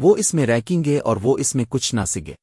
وہ اس میں ریکیں گے اور وہ اس میں کچھ نہ سگے۔